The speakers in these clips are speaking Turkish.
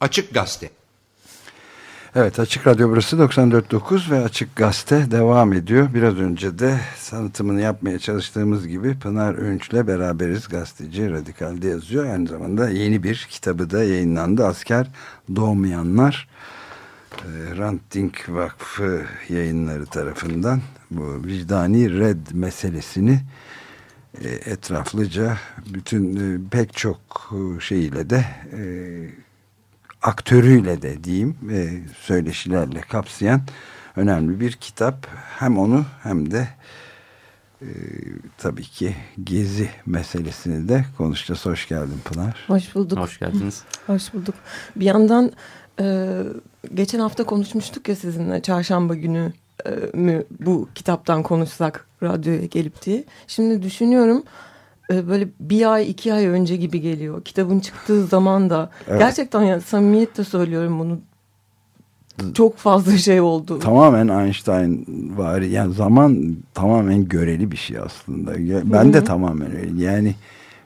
Açık Gazete. Evet Açık Radyo burası 94.9 ve Açık Gazete devam ediyor. Biraz önce de sanıtımını yapmaya çalıştığımız gibi Pınar Önç'le beraberiz. Gazeteci Radikal'de yazıyor. Aynı zamanda yeni bir kitabı da yayınlandı. Asker Doğmayanlar. E, Ranting Vakfı yayınları tarafından bu vicdani red meselesini e, etraflıca bütün e, pek çok şeyiyle de aktörüyle de diyeyim e, söyleşilerle kapsayan önemli bir kitap. Hem onu hem de e, tabii ki gezi meselesini de konuşacağız. Hoş geldin Pınar. Hoş bulduk. Hoş geldiniz. Hoş bulduk. Bir yandan e, geçen hafta konuşmuştuk ya sizinle çarşamba günü e, mü bu kitaptan konuşsak radyoya gelip diye. Şimdi düşünüyorum e, böyle bir ay iki ay önce gibi geliyor. Kitabın çıktığı zaman da evet. gerçekten yani samimiyetle söylüyorum bunu çok fazla şey oldu. Tamamen Einstein var. Yani zaman tamamen göreli bir şey aslında. Ben Hı -hı. de tamamen öyle. Yani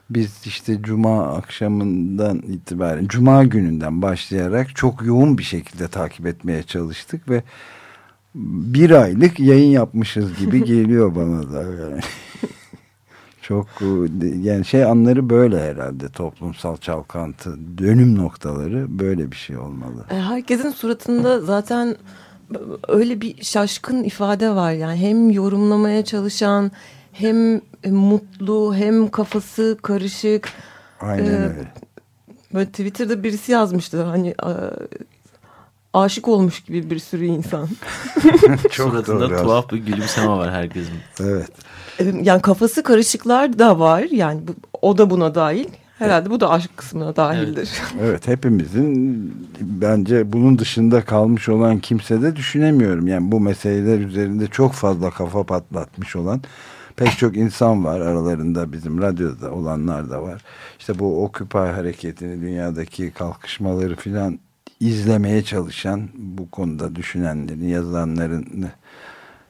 biz işte cuma akşamından itibaren cuma gününden başlayarak çok yoğun bir şekilde takip etmeye çalıştık ve bir aylık yayın yapmışız gibi geliyor bana da yani. Çok e, yani şey anları böyle herhalde toplumsal çalkantı dönüm noktaları böyle bir şey olmalı. E, herkesin suratında zaten öyle bir şaşkın ifade var yani hem yorumlamaya çalışan hem e, mutlu hem kafası karışık. Aynen ee, öyle. Böyle Twitter'da birisi yazmıştı hani aşık olmuş gibi bir sürü insan. Çok Suratında doğru. tuhaf bir gülümseme var herkesin. Evet. Yani kafası karışıklar da var. Yani bu, o da buna dahil. Herhalde bu da aşk kısmına dahildir. Evet. evet hepimizin bence bunun dışında kalmış olan kimse de düşünemiyorum. Yani bu meseleler üzerinde çok fazla kafa patlatmış olan pek çok insan var aralarında bizim radyoda olanlar da var. İşte bu Occupy hareketini dünyadaki kalkışmaları filan izlemeye çalışan bu konuda düşünenlerin yazanların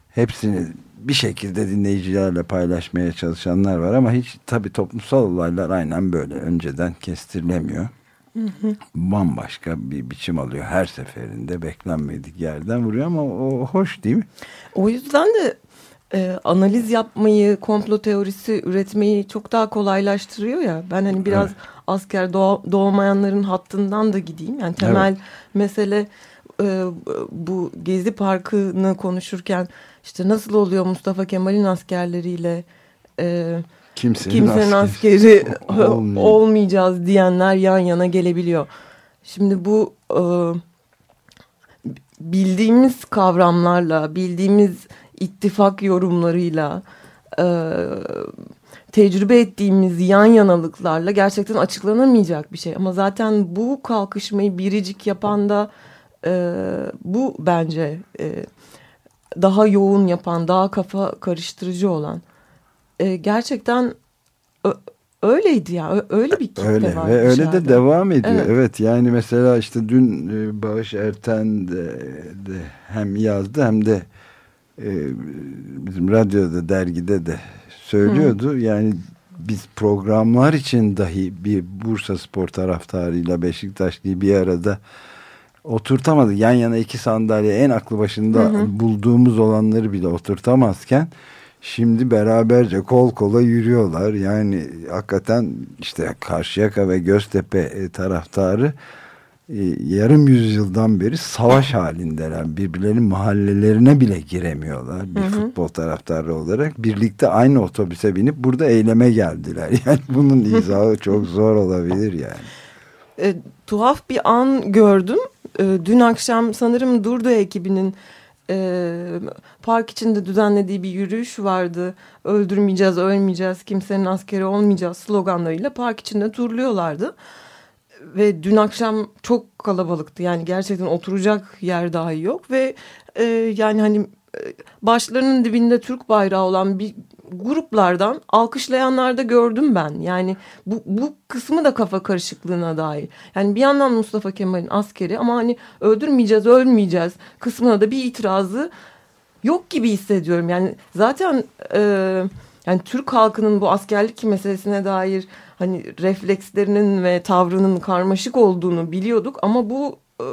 hepsini bir şekilde dinleyicilerle paylaşmaya çalışanlar var ama hiç tabi toplumsal olaylar aynen böyle önceden kestirilemiyor. Hı hı. Bambaşka bir biçim alıyor her seferinde beklenmedik yerden vuruyor ama o hoş değil mi? O yüzden de e, analiz yapmayı, komplo teorisi üretmeyi çok daha kolaylaştırıyor ya. Ben hani biraz evet. asker doğa, doğmayanların hattından da gideyim. Yani temel evet. mesele e, bu Gezi Parkı'nı konuşurken işte nasıl oluyor Mustafa Kemal'in askerleriyle e, kimsenin, kimsenin askeri, askeri olmayacağız diyenler yan yana gelebiliyor. Şimdi bu e, bildiğimiz kavramlarla, bildiğimiz ittifak yorumlarıyla, e, tecrübe ettiğimiz yan yanalıklarla gerçekten açıklanamayacak bir şey. Ama zaten bu kalkışmayı biricik yapan da e, bu bence e, daha yoğun yapan, daha kafa karıştırıcı olan. E, gerçekten öyleydi ya. Öyle bir kitle öyle, var. Ve öyle de devam ediyor. Evet. evet yani mesela işte dün e, Bağış Erten de, de hem yazdı hem de e, bizim radyoda dergide de söylüyordu. Hı. Yani biz programlar için dahi bir Bursa Spor taraftarıyla Beşiktaşlı'yı bir arada oturtamadık. Yan yana iki sandalye en aklı başında hı hı. bulduğumuz olanları bile oturtamazken şimdi beraberce kol kola yürüyorlar. Yani hakikaten işte Karşıyaka ve Göztepe e, taraftarı e, yarım yüzyıldan beri savaş halindeler. Birbirlerinin mahallelerine bile giremiyorlar bir hı hı. futbol taraftarı olarak. Birlikte aynı otobüse binip burada eyleme geldiler. Yani bunun izahı çok zor olabilir yani. E, tuhaf bir an gördüm e, dün akşam sanırım Durdu ekibinin e, park içinde düzenlediği bir yürüyüş vardı. Öldürmeyeceğiz, ölmeyeceğiz, kimsenin askeri olmayacağız sloganlarıyla park içinde turluyorlardı. Ve dün akşam çok kalabalıktı. Yani gerçekten oturacak yer dahi yok. Ve e, yani hani başlarının dibinde Türk bayrağı olan bir gruplardan alkışlayanlar da gördüm ben. Yani bu, bu kısmı da kafa karışıklığına dair. Yani bir yandan Mustafa Kemal'in askeri ama hani öldürmeyeceğiz, ölmeyeceğiz kısmına da bir itirazı yok gibi hissediyorum. Yani zaten e, yani Türk halkının bu askerlik meselesine dair hani reflekslerinin ve tavrının karmaşık olduğunu biliyorduk ama bu e,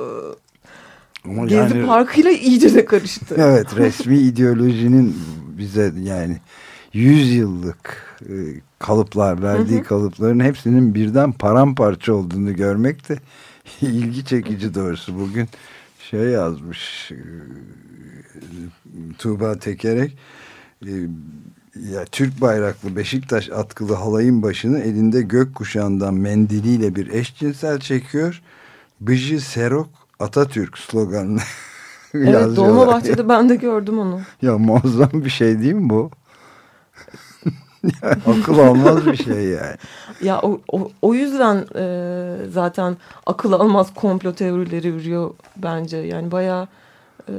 ama Gezi yani, Parkı'yla iyice de karıştı. evet resmi ideolojinin bize yani 100 yıllık e, kalıplar verdiği hı hı. kalıpların hepsinin birden paramparça olduğunu görmek de ilgi çekici doğrusu. Bugün şey yazmış e, Tuğba Tekerek e, ya Türk bayraklı Beşiktaş atkılı halayın başını elinde gök kuşağından mendiliyle bir eşcinsel çekiyor. Bıcı Serok Atatürk sloganını Evet Dolmabahçe'de ben de gördüm onu. Ya muazzam bir şey değil mi bu? akıl almaz bir şey yani. Ya o, o, o yüzden e, zaten akıl almaz komplo teorileri ürüyor bence. Yani bayağı e,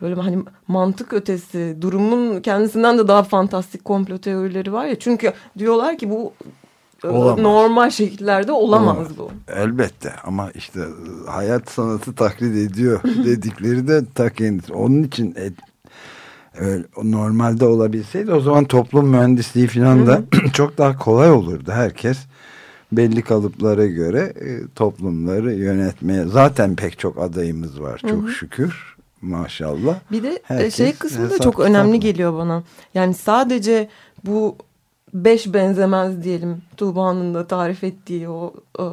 böyle hani mantık ötesi durumun kendisinden de daha fantastik komplo teorileri var ya. Çünkü diyorlar ki bu Olamaz. normal şekillerde olamaz, olamaz bu. Elbette ama işte hayat sanatı taklit ediyor dedikleri de ta kendisi. Onun için et, öyle, normalde olabilseydi o zaman toplum mühendisliği falan da çok daha kolay olurdu. Herkes belli kalıplara göre e, toplumları yönetmeye zaten pek çok adayımız var çok Hı -hı. şükür maşallah. Bir de e, Herkes şey kısmı da çok önemli geliyor bana. Yani sadece bu beş benzemez diyelim Tuğba'nın da tarif ettiği o e,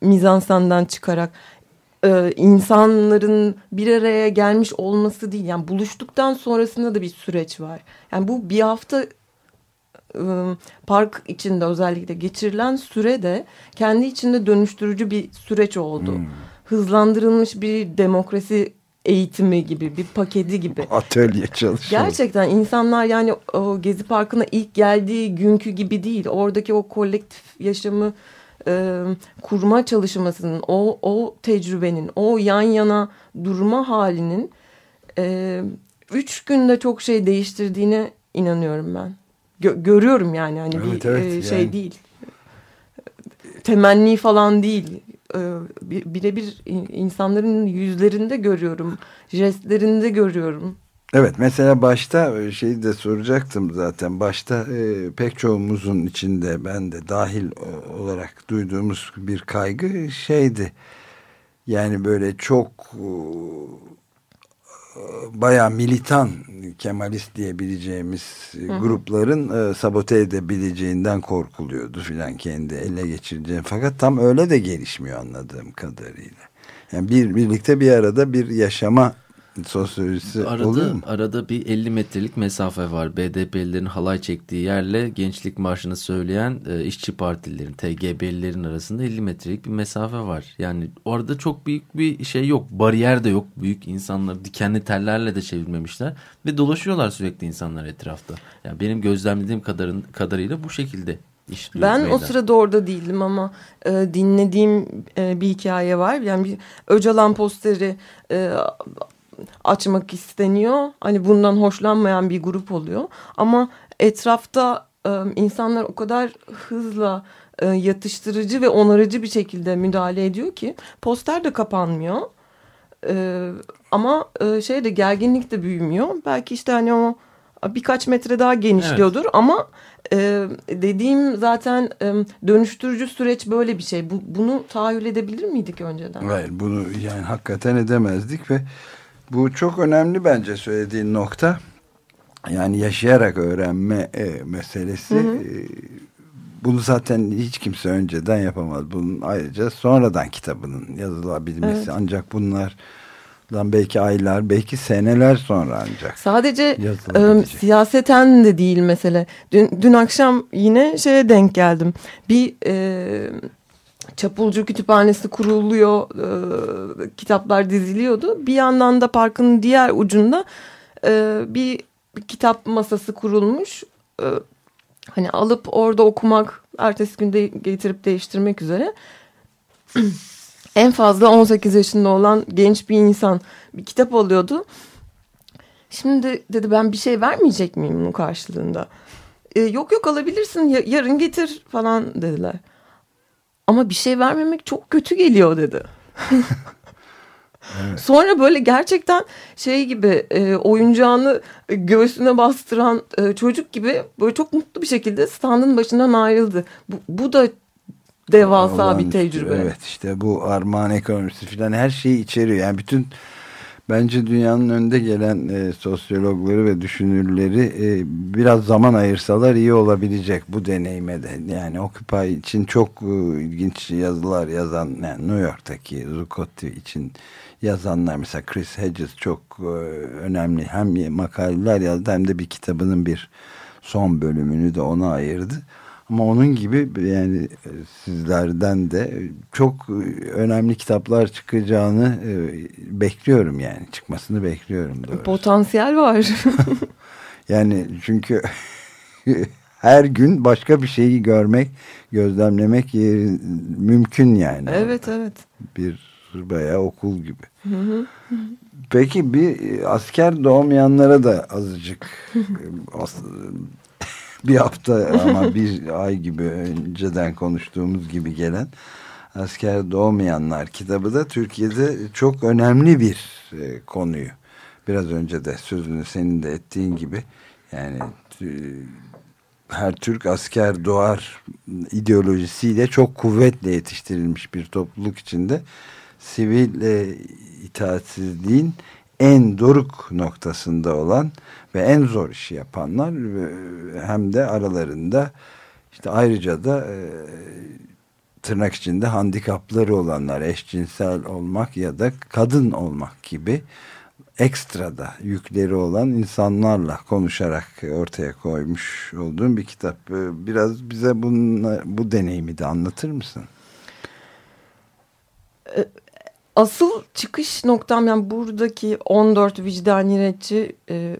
mizansandan çıkarak e, insanların bir araya gelmiş olması değil. Yani buluştuktan sonrasında da bir süreç var. Yani bu bir hafta e, park içinde özellikle geçirilen süre de kendi içinde dönüştürücü bir süreç oldu. Hmm. Hızlandırılmış bir demokrasi eğitimi gibi bir paketi gibi. Atölye çalışıyor. Gerçekten insanlar yani o Gezi Parkı'na ilk geldiği günkü gibi değil. Oradaki o kolektif yaşamı e, kurma çalışmasının, o, o tecrübenin, o yan yana durma halinin e, üç günde çok şey değiştirdiğine inanıyorum ben. Gö görüyorum yani hani evet, bir evet, şey yani. değil. Temenni falan değil. E, birebir insanların yüzlerinde görüyorum, jestlerinde görüyorum. Evet mesela başta e, şeyi de soracaktım zaten başta e, pek çoğumuzun içinde ben de dahil olarak duyduğumuz bir kaygı şeydi yani böyle çok bayağı militan Kemalist diyebileceğimiz Hı. grupların e, sabote edebileceğinden korkuluyordu filan kendi ele geçireceğini fakat tam öyle de gelişmiyor anladığım kadarıyla. Yani bir birlikte bir arada bir yaşama sosyolojisi arada, oluyor mu? Arada bir 50 metrelik mesafe var. BDP'lilerin halay çektiği yerle Gençlik Marşı'nı söyleyen e, işçi partilerin, TGB'lilerin arasında 50 metrelik bir mesafe var. Yani orada çok büyük bir şey yok. Bariyer de yok. Büyük insanlar dikenli tellerle de çevirmemişler. Ve dolaşıyorlar sürekli insanlar etrafta. Yani benim gözlemlediğim kadarın, kadarıyla bu şekilde ben meydan. o sırada orada değildim ama e, dinlediğim e, bir hikaye var. Yani bir Öcalan posteri e, açmak isteniyor. Hani bundan hoşlanmayan bir grup oluyor. Ama etrafta e, insanlar o kadar hızla e, yatıştırıcı ve onarıcı bir şekilde müdahale ediyor ki poster de kapanmıyor. E, ama e, şey de gerginlik de büyümüyor. Belki işte hani o birkaç metre daha genişliyordur evet. ama e, dediğim zaten e, dönüştürücü süreç böyle bir şey. Bu, bunu tahayyül edebilir miydik önceden? Hayır bunu yani hakikaten edemezdik ve bu çok önemli bence söylediğin nokta. Yani yaşayarak öğrenme e, meselesi. Hı hı. E, bunu zaten hiç kimse önceden yapamaz. Bunun ayrıca sonradan kitabının yazılabilmesi. Evet. Ancak bunlar belki aylar, belki seneler sonra ancak. Sadece e, siyaseten de değil mesele. Dün, dün akşam yine şeye denk geldim. Bir e, Çapulcu Kütüphanesi kuruluyor, e, kitaplar diziliyordu. Bir yandan da parkın diğer ucunda e, bir, kitap masası kurulmuş. E, hani alıp orada okumak, ertesi günde getirip değiştirmek üzere. en fazla 18 yaşında olan genç bir insan bir kitap alıyordu. Şimdi dedi ben bir şey vermeyecek miyim bunun karşılığında? E, yok yok alabilirsin yarın getir falan dediler. Ama bir şey vermemek çok kötü geliyor dedi. Evet. Sonra böyle gerçekten şey gibi e, oyuncağını göğsüne bastıran e, çocuk gibi böyle çok mutlu bir şekilde standın başından ayrıldı. Bu, bu da devasa Olan bir tecrübe. Evet işte bu armağan ekonomisi falan her şeyi içeriyor. Yani bütün bence dünyanın önde gelen e, sosyologları ve düşünürleri e, biraz zaman ayırsalar iyi olabilecek bu deneyime de. Yani Occupy için çok e, ilginç yazılar yazan yani New York'taki Zuccotti için yazanlar mesela Chris Hedges çok e, önemli hem makaleler yazdı hem de bir kitabının bir son bölümünü de ona ayırdı. Ama onun gibi yani e, sizlerden de çok önemli kitaplar çıkacağını e, bekliyorum yani çıkmasını bekliyorum. Doğrusu. Potansiyel var. yani çünkü her gün başka bir şeyi görmek, gözlemlemek mümkün yani. Evet, evet. Bir bayağı okul gibi. Peki bir asker doğmayanlara da azıcık bir hafta ama bir ay gibi önceden konuştuğumuz gibi gelen asker doğmayanlar kitabı da Türkiye'de çok önemli bir e, konuyu. Biraz önce de sözünü senin de ettiğin gibi yani her Türk asker doğar ideolojisiyle çok kuvvetle yetiştirilmiş bir topluluk içinde sivil e, itaatsizliğin en doruk noktasında olan ve en zor işi yapanlar hem de aralarında işte ayrıca da e, tırnak içinde handikapları olanlar eşcinsel olmak ya da kadın olmak gibi ekstra da yükleri olan insanlarla konuşarak ortaya koymuş olduğum bir kitap. E, biraz bize bununla, bu deneyimi de anlatır mısın? Asıl çıkış noktam yani buradaki 14 vicdani retçi e,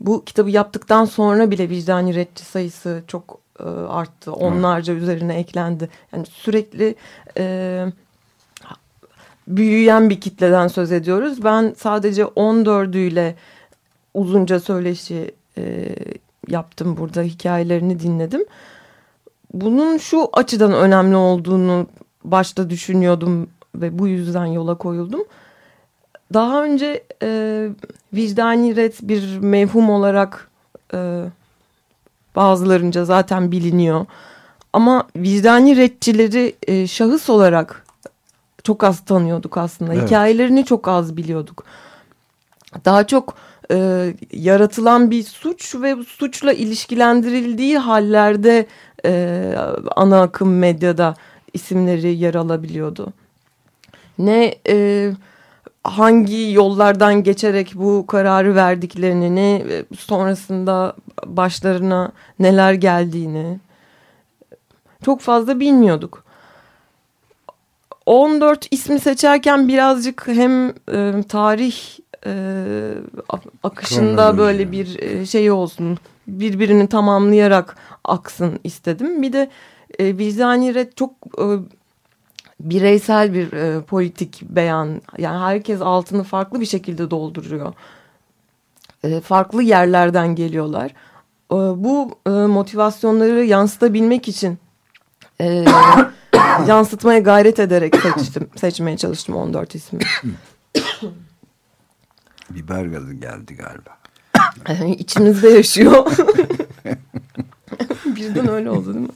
bu kitabı yaptıktan sonra bile vicdani retçi sayısı çok e, arttı. Onlarca evet. üzerine eklendi. Yani sürekli e, büyüyen bir kitleden söz ediyoruz. Ben sadece 14'üyle uzunca söyleşi e, yaptım burada hikayelerini dinledim. Bunun şu açıdan önemli olduğunu başta düşünüyordum ve bu yüzden yola koyuldum. Daha önce e, vicdani ret bir mevhum olarak e, bazılarınca zaten biliniyor. Ama vicdani retçileri e, şahıs olarak çok az tanıyorduk aslında. Evet. Hikayelerini çok az biliyorduk. Daha çok e, yaratılan bir suç ve suçla ilişkilendirildiği hallerde e, ana akım medyada isimleri yer alabiliyordu ne e, hangi yollardan geçerek bu kararı verdiklerini ne e, sonrasında başlarına neler geldiğini çok fazla bilmiyorduk. 14 ismi seçerken birazcık hem e, tarih e, akışında böyle bir e, şey olsun birbirini tamamlayarak aksın istedim. Bir de e, vicdani red çok e, bireysel bir e, politik beyan. Yani herkes altını farklı bir şekilde dolduruyor. E, farklı yerlerden geliyorlar. E, bu e, motivasyonları yansıtabilmek için e, yansıtmaya gayret ederek seçtim, seçmeye çalıştım 14 ismi. Biber gazı geldi galiba. İçimizde yaşıyor. Birden öyle oldu değil mi?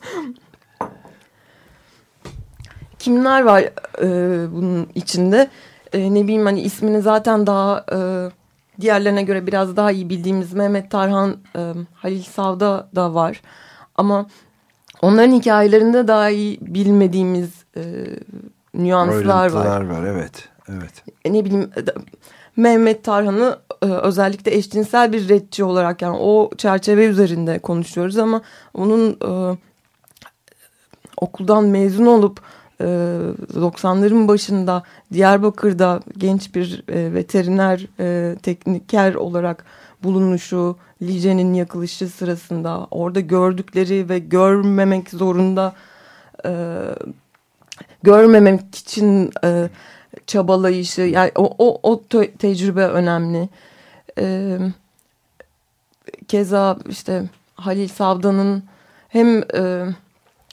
Kimler var e, bunun içinde? E, ne bileyim hani ismini zaten daha e, diğerlerine göre biraz daha iyi bildiğimiz Mehmet Tarhan, e, Halil Savda da var. Ama onların hikayelerinde daha iyi bilmediğimiz e, nüanslar var. var. Evet, evet. E, ne bileyim Mehmet Tarhan'ı e, özellikle eşcinsel bir retçi olarak yani o çerçeve üzerinde konuşuyoruz ama onun e, okuldan mezun olup 90'ların ee, başında Diyarbakır'da genç bir e, veteriner e, tekniker olarak bulunuşu, Lice'nin yakılışı sırasında orada gördükleri ve görmemek zorunda e, görmemek için çabalayışı yani o, o, o tecrübe önemli. Keza işte Halil Savda'nın hem e,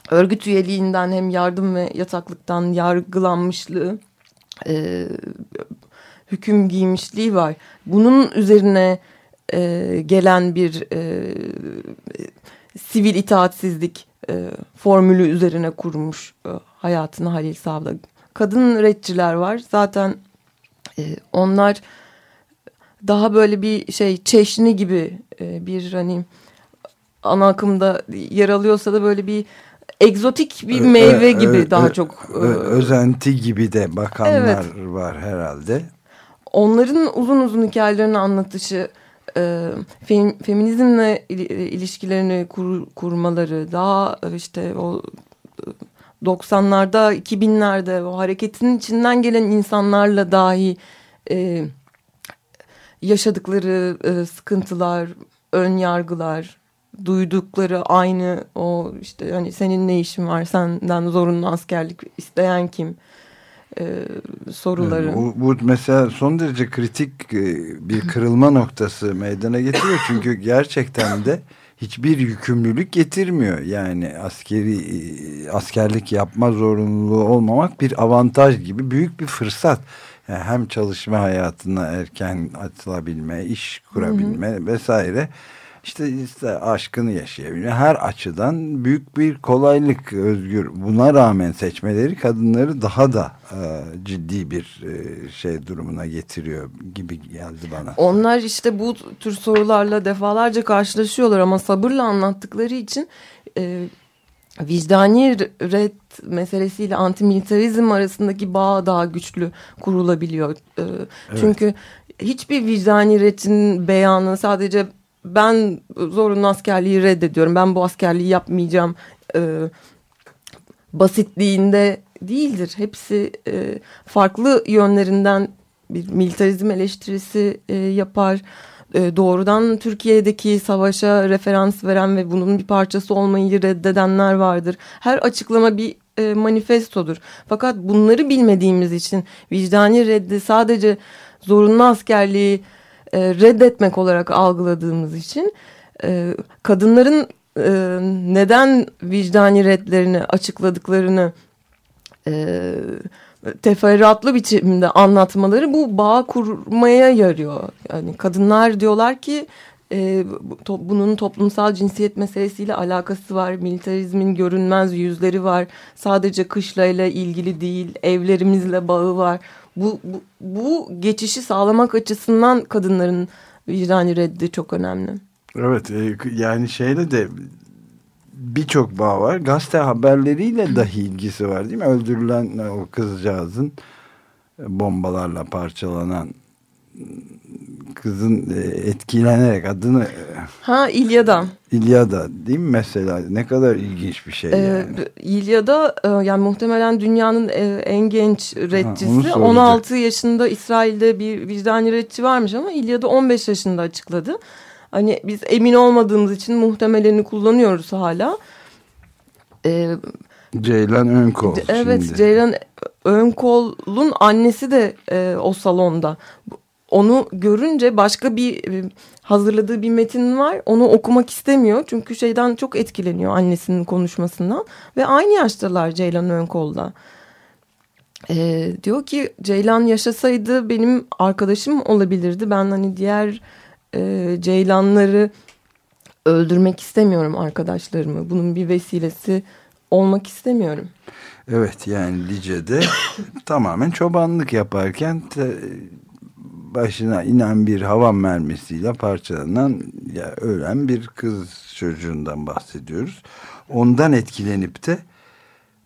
örgüt üyeliğinden hem yardım ve yataklıktan yargılanmışlığı e, hüküm giymişliği var. Bunun üzerine e, gelen bir e, sivil itaatsizlik e, formülü üzerine kurmuş e, hayatını Halil Savla. Kadın retçiler var. Zaten e, onlar daha böyle bir şey çeşni gibi e, bir hani ana akımda yer alıyorsa da böyle bir egzotik bir meyve ö, gibi daha ö, çok. Ö, özenti gibi de bakanlar evet. var herhalde. Onların uzun uzun hikayelerini anlatışı, e, fem, feminizmle ilişkilerini kur, kurmaları, daha işte o 90'larda, 2000'lerde o hareketin içinden gelen insanlarla dahi e, yaşadıkları e, sıkıntılar, ön yargılar, duydukları aynı o işte hani senin ne işin var senden zorunlu askerlik isteyen kim e, soruları. Bu, bu mesela son derece kritik e, bir kırılma noktası meydana getiriyor çünkü gerçekten de hiçbir yükümlülük getirmiyor. Yani askeri e, askerlik yapma zorunluluğu olmamak bir avantaj gibi büyük bir fırsat. Yani hem çalışma hayatına erken atılabilme, iş kurabilme hı hı. vesaire işte, işte aşkını yaşayabilme her açıdan büyük bir kolaylık özgür. Buna rağmen seçmeleri kadınları daha da e, ciddi bir e, şey durumuna getiriyor gibi geldi bana. Onlar işte bu tür sorularla defalarca karşılaşıyorlar ama sabırla anlattıkları için e, vicdani red meselesiyle antimilitarizm arasındaki bağ daha güçlü kurulabiliyor. E, evet. Çünkü hiçbir vicdani redin beyanı sadece ben zorunlu askerliği reddediyorum. Ben bu askerliği yapmayacağım. E, basitliğinde değildir. Hepsi e, farklı yönlerinden bir militarizm eleştirisi e, yapar. E, doğrudan Türkiye'deki savaşa referans veren ve bunun bir parçası olmayı reddedenler vardır. Her açıklama bir e, manifestodur. Fakat bunları bilmediğimiz için vicdani reddi sadece zorunlu askerliği e, reddetmek olarak algıladığımız için e, kadınların e, neden vicdani redlerini açıkladıklarını e, teferruatlı biçimde anlatmaları bu bağ kurmaya yarıyor. Yani kadınlar diyorlar ki e, to, bunun toplumsal cinsiyet meselesiyle alakası var. Militarizmin görünmez yüzleri var. Sadece kışlayla ilgili değil, evlerimizle bağı var bu, bu, bu geçişi sağlamak açısından kadınların vicdani reddi çok önemli. Evet e, yani şeyle de birçok bağ var. Gazete haberleriyle dahi ilgisi var değil mi? Öldürülen o kızcağızın bombalarla parçalanan kızın e, etkilenerek adını ha İlyada İlyada değil mi mesela ne kadar ilginç bir şey ee, yani. İlyada e, yani muhtemelen dünyanın e, en genç redçisi ha, 16 yaşında İsrail'de bir vicdani redçi varmış ama İlyada 15 yaşında açıkladı. Hani biz emin olmadığımız için muhtemelini kullanıyoruz hala. Ee, Ceylan Önkol. Evet şimdi. Ceylan Önkol'un annesi de e, o salonda onu görünce başka bir e, hazırladığı bir metin var. Onu okumak istemiyor. Çünkü şeyden çok etkileniyor annesinin konuşmasından. Ve aynı yaştalar Ceylan Önkol'da. Ee, diyor ki Ceylan yaşasaydı benim arkadaşım olabilirdi. Ben hani diğer e, Ceylanları öldürmek istemiyorum arkadaşlarımı. Bunun bir vesilesi olmak istemiyorum. Evet yani Lice'de tamamen çobanlık yaparken te, başına inen bir hava mermisiyle parçalanan ya ölen bir kız çocuğundan bahsediyoruz. Ondan etkilenip de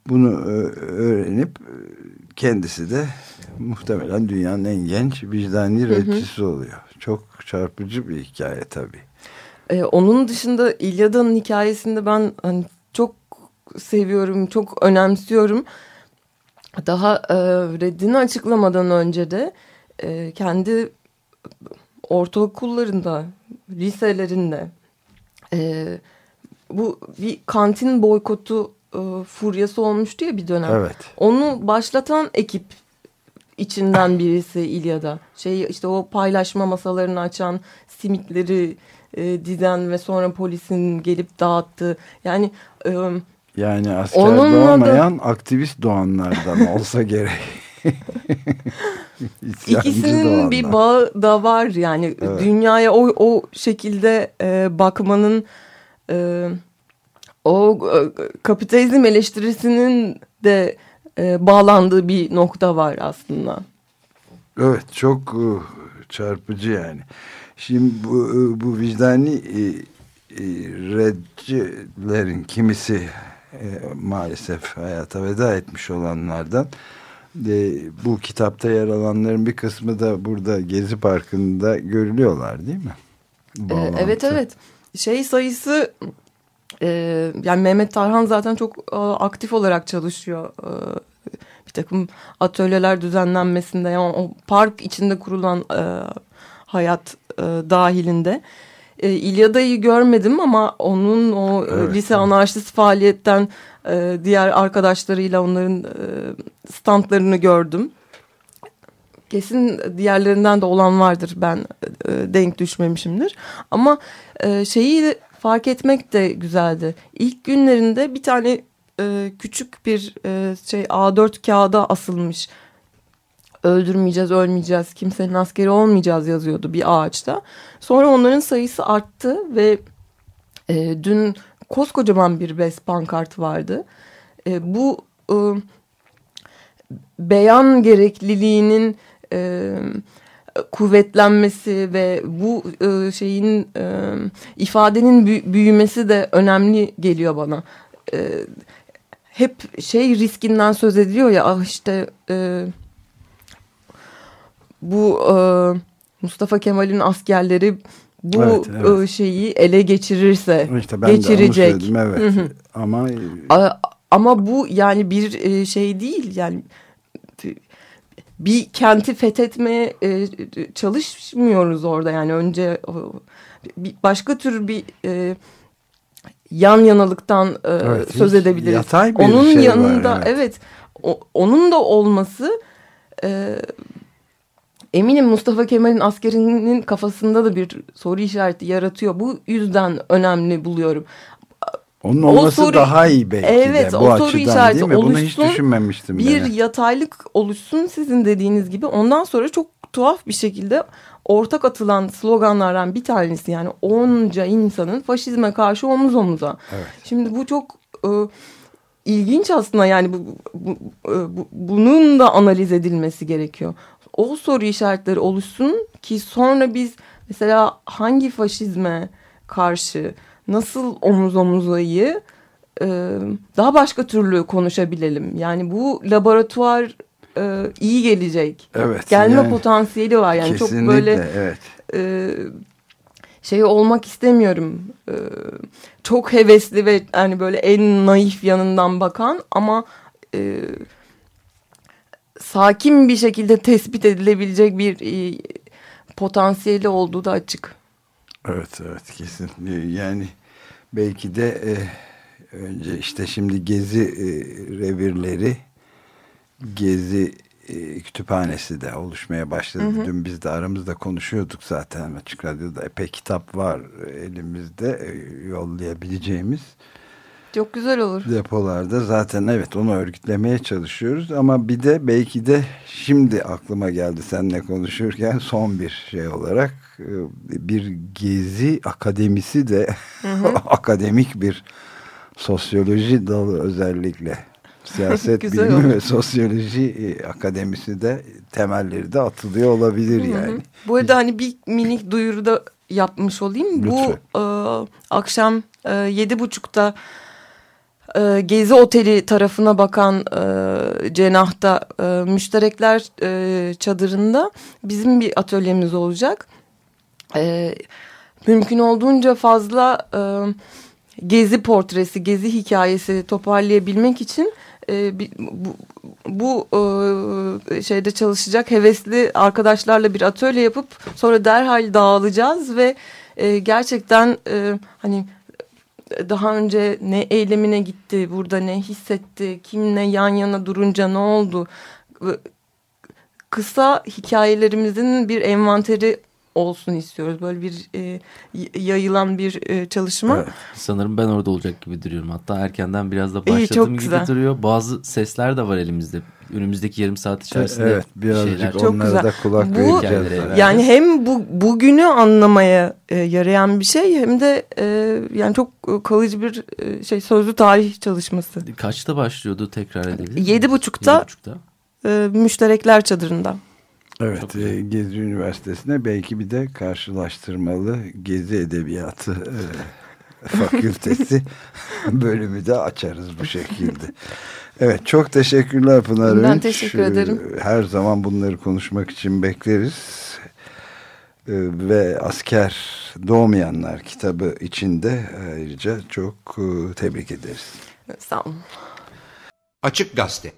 bunu öğrenip kendisi de muhtemelen dünyanın en genç vicdani redçisi oluyor. Çok çarpıcı bir hikaye tabii. Ee, onun dışında İlyada'nın hikayesinde ben hani çok seviyorum, çok önemsiyorum. Daha e, reddini açıklamadan önce de e, kendi ortaokullarında, liselerinde e, bu bir kantin boykotu e, furyası olmuştu ya bir dönem. Evet. Onu başlatan ekip içinden birisi İlyada. Şey işte o paylaşma masalarını açan, simitleri e, dizen ve sonra polisin gelip dağıttığı. Yani e, yani asker doğmayan da... aktivist doğanlardan olsa gerek. İkisinin bir bağı da var yani evet. dünyaya o, o şekilde e, bakmanın e, o e, kapitalizm eleştirisinin de e, bağlandığı bir nokta var aslında. Evet çok uh, çarpıcı yani. Şimdi bu, e, bu vicdani e, e, redcilerin kimisi e, maalesef hayata veda etmiş olanlardan e, bu kitapta yer alanların bir kısmı da burada Gezi Parkı'nda görülüyorlar değil mi? E, evet evet. Şey sayısı e, yani Mehmet Tarhan zaten çok e, aktif olarak çalışıyor. E, bir takım atölyeler düzenlenmesinde yani o park içinde kurulan e, hayat e, dahilinde. E, İlyada'yı görmedim ama onun o evet. lise anarşist faaliyetten e, diğer arkadaşlarıyla onların e, standlarını gördüm. Kesin diğerlerinden de olan vardır ben e, denk düşmemişimdir. Ama e, şeyi fark etmek de güzeldi. İlk günlerinde bir tane e, küçük bir e, şey A4 kağıda asılmış öldürmeyeceğiz, ölmeyeceğiz, kimsenin askeri olmayacağız yazıyordu bir ağaçta. Sonra onların sayısı arttı ve e, dün koskocaman bir bez pankart vardı. E, bu e, beyan gerekliliğinin e, kuvvetlenmesi ve bu e, şeyin e, ifadenin büyümesi de önemli geliyor bana. E, hep şey riskinden söz ediliyor ya ah işte e, bu e, Mustafa Kemal'in askerleri bu evet, evet. Şeyi ele geçirirse işte ben geçirecek. De evet. Hı -hı. Ama ama bu yani bir e, şey değil yani bir kenti fethetmeye çalışmıyoruz orada yani önce başka tür bir e, yan yanalıktan e, evet, söz edebiliriz. Yatay bir onun şey yanında var, evet, evet onun da olması eminim Mustafa Kemal'in askerinin kafasında da bir soru işareti yaratıyor. Bu yüzden önemli buluyorum. Onun olması soru, daha iyi belki evet, de bu o soru işareti değil mi? Oluşsun, Bunu hiç düşünmemiştim. Bir ben. yataylık oluşsun sizin dediğiniz gibi. Ondan sonra çok tuhaf bir şekilde ortak atılan sloganlardan bir tanesi yani onca insanın faşizme karşı omuz omuza. Evet. Şimdi bu çok e, ilginç aslında yani bu, bu, bu, bu, bunun da analiz edilmesi gerekiyor o soru işaretleri oluşsun ki sonra biz mesela hangi faşizme karşı nasıl omuz omuzayı e, daha başka türlü konuşabilelim. Yani bu laboratuvar e, iyi gelecek. Evet. Gelme yani, potansiyeli var. Yani çok böyle evet. e, şey olmak istemiyorum. E, çok hevesli ve hani böyle en naif yanından bakan ama e, sakin bir şekilde tespit edilebilecek bir e, potansiyeli olduğu da açık. Evet evet kesin yani belki de e, önce işte şimdi gezi e, revirleri gezi e, kütüphanesi de oluşmaya başladı. Hı hı. Dün biz de aramızda konuşuyorduk zaten açık radyoda epey kitap var elimizde e, yollayabileceğimiz. Çok güzel olur. Depolarda zaten evet onu örgütlemeye çalışıyoruz ama bir de belki de şimdi aklıma geldi seninle konuşurken son bir şey olarak e, bir gezi akademisi de akademik bir sosyoloji dalı özellikle siyaset bilimi olur. ve sosyoloji e, akademisi de temelleri de atılıyor olabilir yani. Bu arada hani bir minik duyuru da yapmış olayım. Lütfen. Bu e, akşam e, yedi buçukta e, Gezi Oteli tarafına bakan e, cenahta e, müşterekler e, çadırında bizim bir atölyemiz olacak. E, mümkün olduğunca fazla e, gezi portresi, gezi hikayesi toparlayabilmek için e, bu, bu e, şeyde çalışacak hevesli arkadaşlarla bir atölye yapıp sonra derhal dağılacağız ve e, gerçekten e, hani daha önce ne eylemine gitti, burada ne hissetti, kimle yan yana durunca ne oldu? Kısa hikayelerimizin bir envanteri olsun istiyoruz. Böyle bir e, yayılan bir e, çalışma. Evet. Sanırım ben orada olacak gibi duruyorum. Hatta erkenden biraz da başladım gibi duruyor. Bazı sesler de var elimizde. Önümüzdeki yarım saat içerisinde evet, birazcık şeyler. Çok güzel. da kulak bu, Yani hem bu bugünü anlamaya e, yarayan bir şey hem de e, yani çok kalıcı bir e, şey sözlü tarih çalışması. Kaçta başlıyordu tekrar edebilir Yedi buçukta. Yedi buçukta. E, müşterekler çadırında. Evet, e, Gezi Üniversitesi'ne belki bir de karşılaştırmalı Gezi Edebiyatı e, Fakültesi bölümü de açarız bu şekilde. Evet, çok teşekkürler Pınar Ben teşekkür ederim. Her zaman bunları konuşmak için bekleriz. E, ve Asker Doğmayanlar kitabı içinde ayrıca çok e, tebrik ederiz. Sağ olun. Açık Gazete